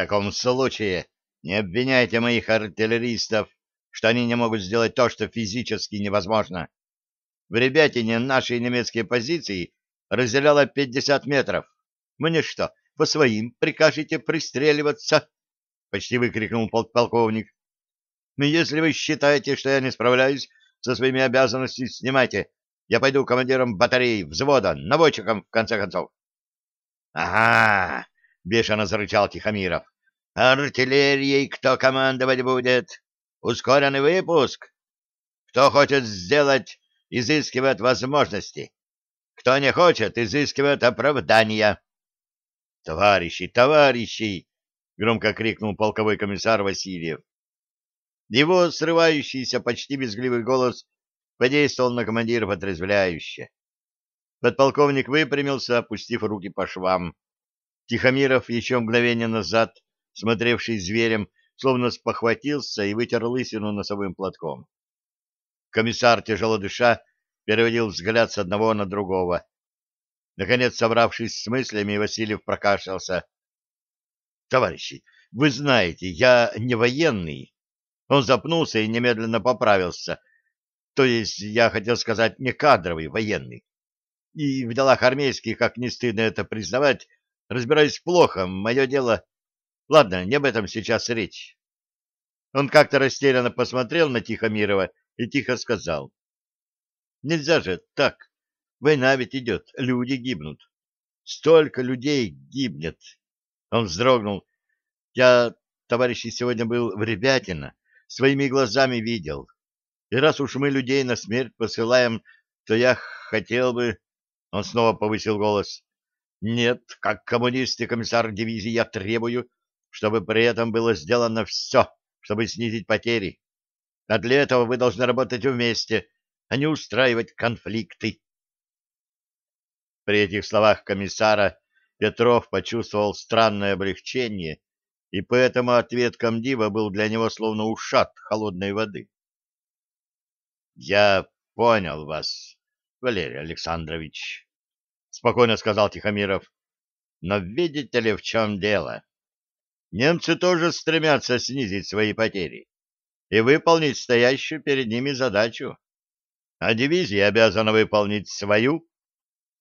таком случае не обвиняйте моих артиллеристов, что они не могут сделать то, что физически невозможно. В Ребятине наши немецкие позиции разделяло 50 метров. Мне что, по своим прикажете пристреливаться? — почти выкрикнул полковник. «Ну, — Если вы считаете, что я не справляюсь со своими обязанностями, снимайте. Я пойду командиром батареи, взвода, наводчиком, в конце концов. — Ага! — бешено зарычал Тихомиров. — Артиллерией кто командовать будет? Ускоренный выпуск? Кто хочет сделать, изыскивает возможности. Кто не хочет, изыскивает оправдания. — Товарищи, товарищи! — громко крикнул полковой комиссар Васильев. Его срывающийся, почти безгливый голос подействовал на командиров отрезвляюще. Подполковник выпрямился, опустив руки по швам. Тихомиров еще мгновение назад, смотревший зверем, словно спохватился и вытер лысину носовым платком. Комиссар, тяжело дыша, переводил взгляд с одного на другого. Наконец, собравшись с мыслями, Васильев прокашлялся. — Товарищи, вы знаете, я не военный. Он запнулся и немедленно поправился. То есть, я хотел сказать, не кадровый военный. И в делах армейских, как не стыдно это признавать, Разбираюсь плохо, мое дело... Ладно, не об этом сейчас речь. Он как-то растерянно посмотрел на Тихомирова и тихо сказал. Нельзя же так. Война ведь идет, люди гибнут. Столько людей гибнет. Он вздрогнул. Я, товарищи, сегодня был в Ребятино, своими глазами видел. И раз уж мы людей на смерть посылаем, то я хотел бы... Он снова повысил голос. Нет, как коммунист и комиссар дивизии я требую, чтобы при этом было сделано все, чтобы снизить потери. А для этого вы должны работать вместе, а не устраивать конфликты. При этих словах комиссара Петров почувствовал странное облегчение, и поэтому ответ комдива был для него словно ушат холодной воды. — Я понял вас, Валерий Александрович, — спокойно сказал Тихомиров. — Но видите ли, в чем дело? Немцы тоже стремятся снизить свои потери и выполнить стоящую перед ними задачу. А дивизия обязана выполнить свою,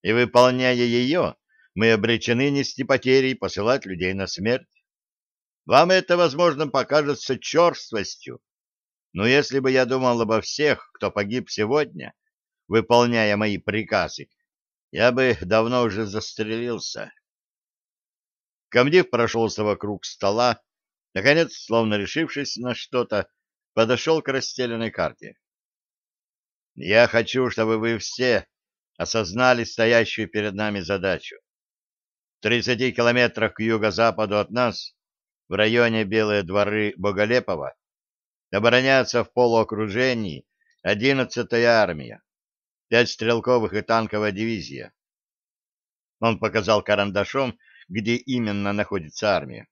и, выполняя ее, мы обречены нести потери и посылать людей на смерть. Вам это, возможно, покажется черствостью, но если бы я думал обо всех, кто погиб сегодня, выполняя мои приказы, я бы давно уже застрелился. Комдив прошелся вокруг стола, наконец, словно решившись на что-то, подошел к расстеленной карте. «Я хочу, чтобы вы все осознали стоящую перед нами задачу. В 30 километрах к юго-западу от нас, в районе Белые дворы Боголепова, обороняется в полуокружении 11-я армия пять стрелковых и танковая дивизия. Он показал карандашом, где именно находится армия.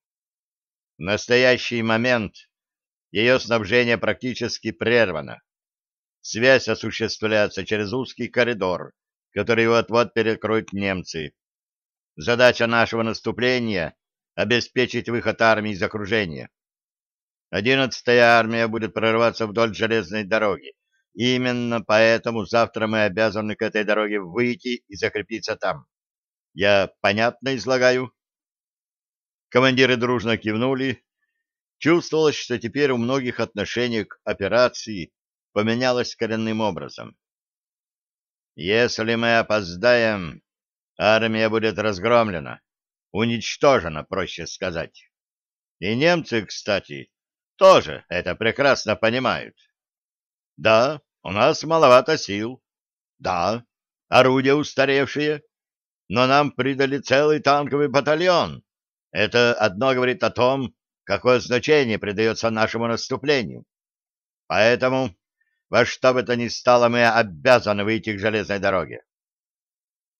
В настоящий момент ее снабжение практически прервано. Связь осуществляется через узкий коридор, который вот-вот перекроют немцы. Задача нашего наступления — обеспечить выход армии из окружения. Одиннадцатая армия будет прорываться вдоль железной дороги, Именно поэтому завтра мы обязаны к этой дороге выйти и закрепиться там. Я понятно излагаю? Командиры дружно кивнули. Чувствовалось, что теперь у многих отношение к операции поменялось коренным образом. Если мы опоздаем, армия будет разгромлена, уничтожена, проще сказать. И немцы, кстати, тоже это прекрасно понимают. Да, у нас маловато сил. Да, орудия устаревшие, но нам придали целый танковый батальон. Это одно говорит о том, какое значение придается нашему наступлению. Поэтому во что бы то ни стало мы обязаны выйти к железной дороге.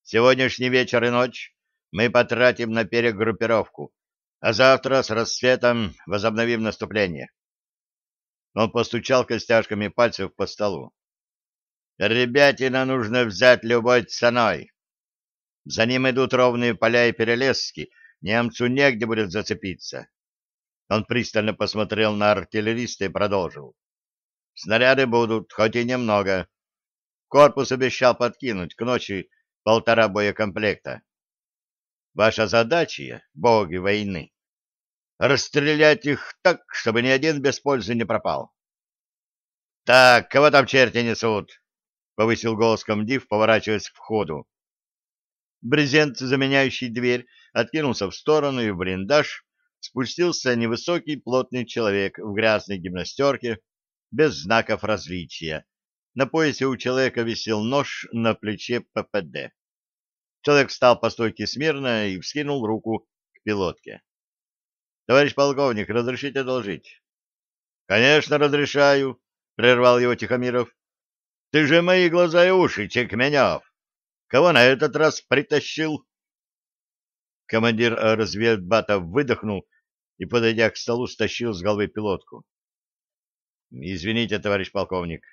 Сегодняшний вечер и ночь мы потратим на перегруппировку, а завтра с рассветом возобновим наступление. Он постучал костяшками пальцев по столу. Ребятина нужно взять любой ценой. За ним идут ровные поля и перелески, немцу негде будет зацепиться. Он пристально посмотрел на артиллериста и продолжил. Снаряды будут, хоть и немного. Корпус обещал подкинуть к ночи полтора боекомплекта. Ваша задача, боги войны, расстрелять их так, чтобы ни один без пользы не пропал. — Так, кого там черти несут? — повысил голос комдив, поворачиваясь к входу. Брезент, заменяющий дверь, откинулся в сторону, и в блиндаж спустился невысокий плотный человек в грязной гимнастерке, без знаков различия. На поясе у человека висел нож на плече ППД. Человек встал по стойке смирно и вскинул руку к пилотке. — Товарищ полковник, разрешите одолжить? — Конечно, разрешаю, — прервал его Тихомиров. — Ты же мои глаза и уши, Чекменев. Кого на этот раз притащил? Командир разведбата выдохнул и, подойдя к столу, стащил с головы пилотку. — Извините, товарищ полковник,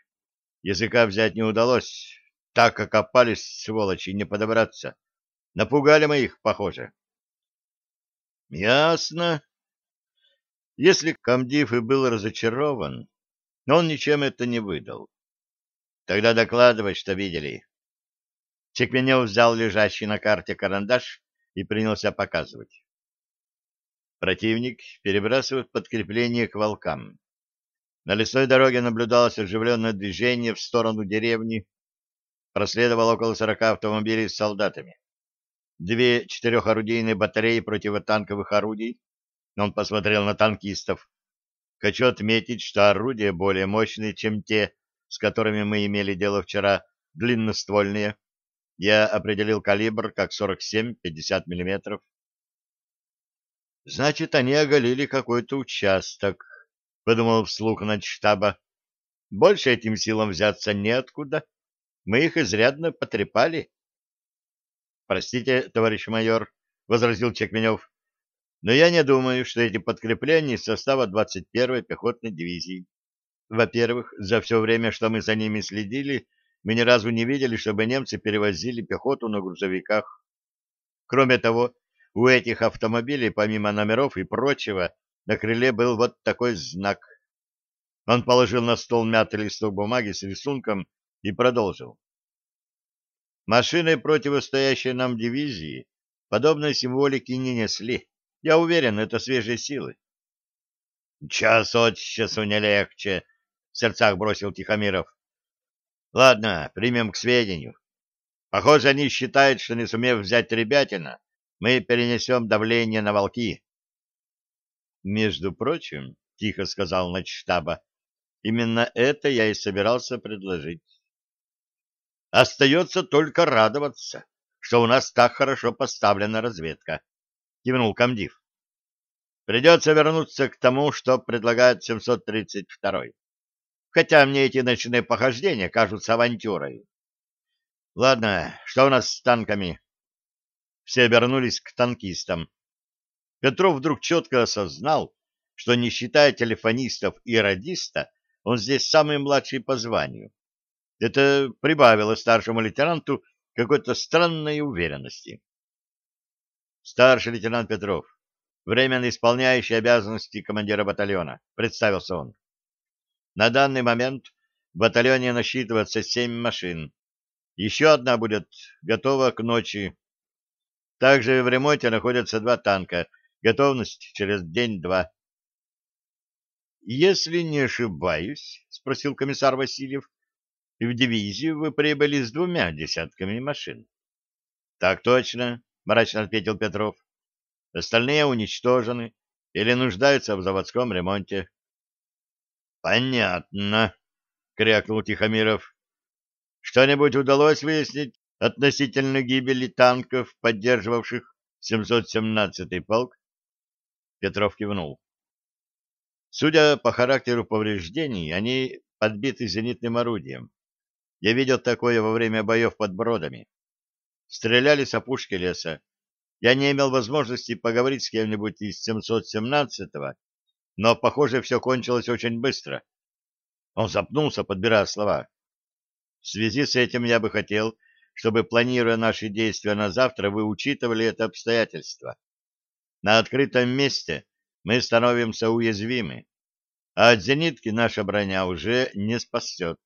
языка взять не удалось, так как опались, сволочи, не подобраться. Напугали мы их, похоже. — Ясно. Если комдив и был разочарован, но он ничем это не выдал. Тогда докладывай, что видели. Чекменев взял лежащий на карте карандаш и принялся показывать. Противник перебрасывает подкрепление к волкам. На лесной дороге наблюдалось оживленное движение в сторону деревни. Проследовало около сорока автомобилей с солдатами две четырехорудийные батареи противотанковых орудий. Он посмотрел на танкистов. Хочу отметить, что орудия более мощные, чем те, с которыми мы имели дело вчера, длинноствольные. Я определил калибр как 47-50 мм. Значит, они оголили какой-то участок, подумал вслух штаба. Больше этим силам взяться неоткуда. Мы их изрядно потрепали. — Простите, товарищ майор, — возразил Чекменев, — но я не думаю, что эти подкрепления из состава 21-й пехотной дивизии. Во-первых, за все время, что мы за ними следили, мы ни разу не видели, чтобы немцы перевозили пехоту на грузовиках. Кроме того, у этих автомобилей, помимо номеров и прочего, на крыле был вот такой знак. Он положил на стол мятый листок бумаги с рисунком и продолжил. Машины, противостоящие нам дивизии, подобной символики не несли. Я уверен, это свежие силы. — Час от часу не легче, — в сердцах бросил Тихомиров. — Ладно, примем к сведению. Похоже, они считают, что не сумев взять ребятина, мы перенесем давление на волки. — Между прочим, — тихо сказал начштаба, — именно это я и собирался предложить. Остается только радоваться, что у нас так хорошо поставлена разведка, — кивнул комдив. Придется вернуться к тому, что предлагает 732-й. Хотя мне эти ночные похождения кажутся авантюрой. Ладно, что у нас с танками? Все обернулись к танкистам. Петров вдруг четко осознал, что, не считая телефонистов и радиста, он здесь самый младший по званию. Это прибавило старшему лейтенанту какой-то странной уверенности. Старший лейтенант Петров, временно исполняющий обязанности командира батальона, представился он. На данный момент в батальоне насчитывается семь машин. Еще одна будет готова к ночи. Также в ремонте находятся два танка. Готовность через день-два. — Если не ошибаюсь, — спросил комиссар Васильев, в дивизию вы прибыли с двумя десятками машин. — Так точно, — мрачно ответил Петров. — Остальные уничтожены или нуждаются в заводском ремонте. — Понятно, — крякнул Тихомиров. — Что-нибудь удалось выяснить относительно гибели танков, поддерживавших 717-й полк? Петров кивнул. Судя по характеру повреждений, они подбиты зенитным орудием. Я видел такое во время боев под Бродами. Стреляли с опушки леса. Я не имел возможности поговорить с кем-нибудь из 717-го, но, похоже, все кончилось очень быстро. Он запнулся, подбирая слова. В связи с этим я бы хотел, чтобы, планируя наши действия на завтра, вы учитывали это обстоятельство. На открытом месте мы становимся уязвимы, а от зенитки наша броня уже не спасет.